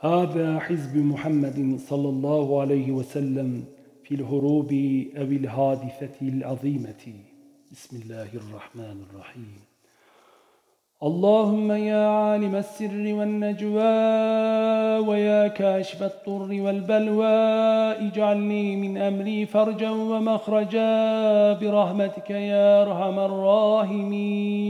هذا حزب محمد صلى الله عليه وسلم في الهروب أو الحادثة العظيمة. بسم الله الرحمن الرحيم. اللهم يا عالم السر والنجوى ويا كاشف الطر والبلوى اجعلني من أمري فرجا ومخرجا برحمتك يا أرحم الراحمين.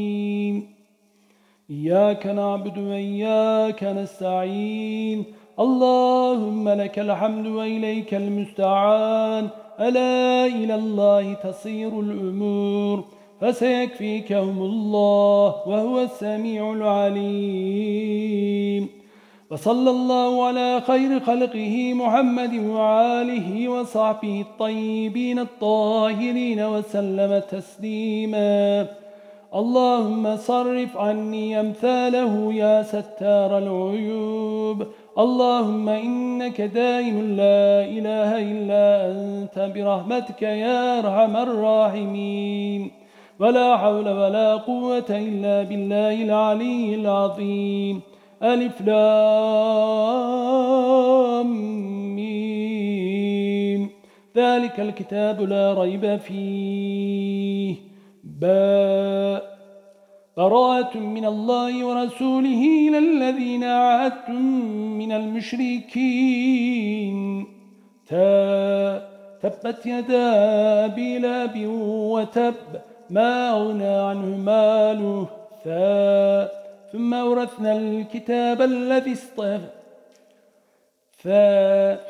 إياك نعبد وإياك نستعين. اللهم لك الحمد وإليك المستعان. ألا إلى الله تصير الأمور. فسيكفيكهم الله وهو السميع العليم. وصلى الله على خير خلقه محمد وعاله وصحبه الطيبين الطاهرين وسلم تسليما. اللهم صرف عني أمثاله يا ستار العيوب. اللهم إنك دائم لا إله إلا أنت برحمتك يا أرحم الراحمين. ولا حول ولا قوة إلا بالله العلي العظيم. ألف لام ميم. ذلك الكتاب لا ريب فيه. باء براءة من الله ورسوله إلى الذين من المشركين. تا تبت يدا أبي لاب وتب ما أغنى عنه ماله ثا. ثم أورثنا الكتاب الذي اصطفى.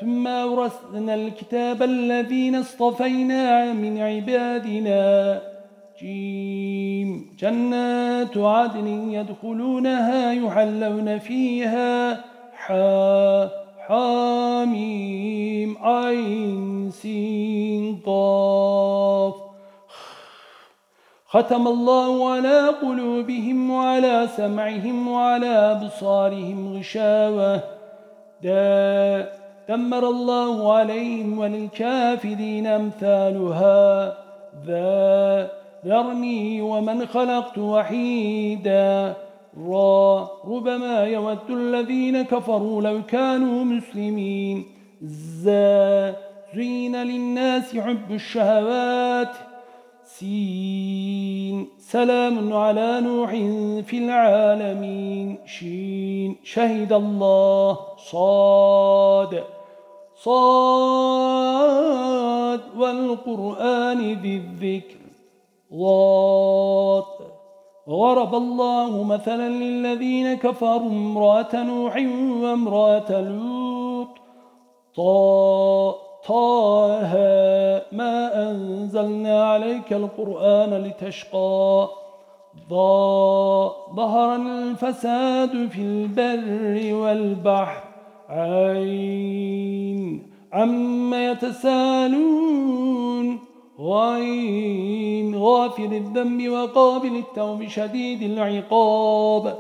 ثم أورثنا الكتاب الذين اصطفينا من عبادنا. جيم جنات عدن يدخلونها يحلون فيها حا حاميم عين سين قاف. ختم الله على قلوبهم وعلى سمعهم وعلى أبصارهم غشاوة. دا دمر الله عليهم وللكافرين أمثالها. ذا ذرني ومن خلقت وحيدا. را ربما يود الذين كفروا لو كانوا مسلمين. زا زين للناس حب الشهوات. سين سلام على نوح في العالمين. شين شهد الله. صاد. صاد والقرآن ذي الذكر. ضاد غرب الله مثلا للذين كفروا امرأة نوح وامرأة لوط. طه ما أنزلنا عليك القرآن لتشقى. ظهر الفساد في البر والبحر. عين. عما يتسالون. غين غافر الذنب وقابل التوب شديد العقاب.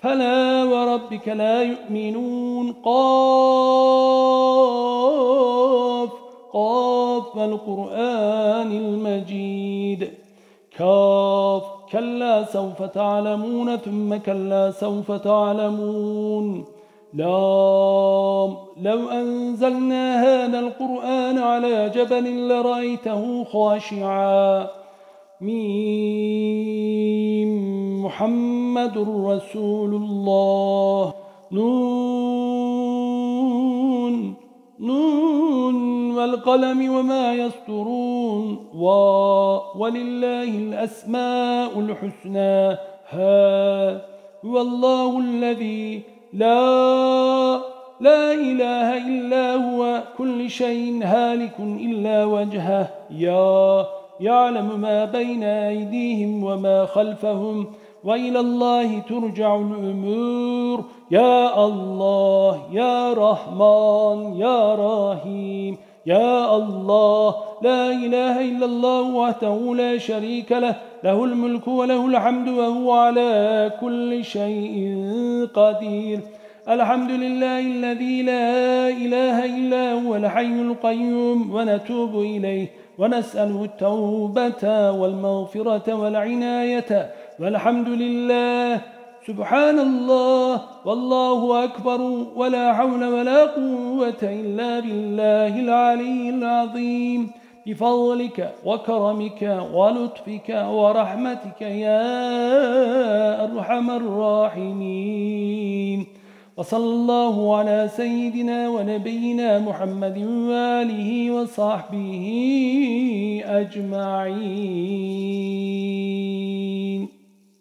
فلا وربك لا يؤمنون. قاف قاف القرآن المجيد. كاف كلا سوف تعلمون ثم كلا سوف تعلمون. لام. لو أنزلنا هذا القرآن على جبل لرأيته خاشعا. ميم. محمد رسول الله. نون. نون. والقلم وما يسطرون و ولله الأسماء الحسنى. ها. هو الله الذي لا لا إله إلا هو. كل شيء هالك إلا وجهه. يا يعلم ما بين أيديهم وما خلفهم. وإلى الله ترجع الأمور. يا الله يا رحمن يا رحيم. يا الله لا إله إلا الله وحده لا شريك له له الملك وله الحمد وهو على كل شيء قدير. الحمد لله الذي لا إله إلا هو الحي القيوم ونتوب إليه ونسأله التوبة والمغفرة والعناية. والحمد لله سبحان الله والله أكبر ولا حول ولا قوة إلا بالله العلي العظيم. بفضلك وكرمك ولطفك ورحمتك يا أرحم الراحمين. وصلى الله على سيدنا ونبينا محمد وآله وصحبه أجمعين.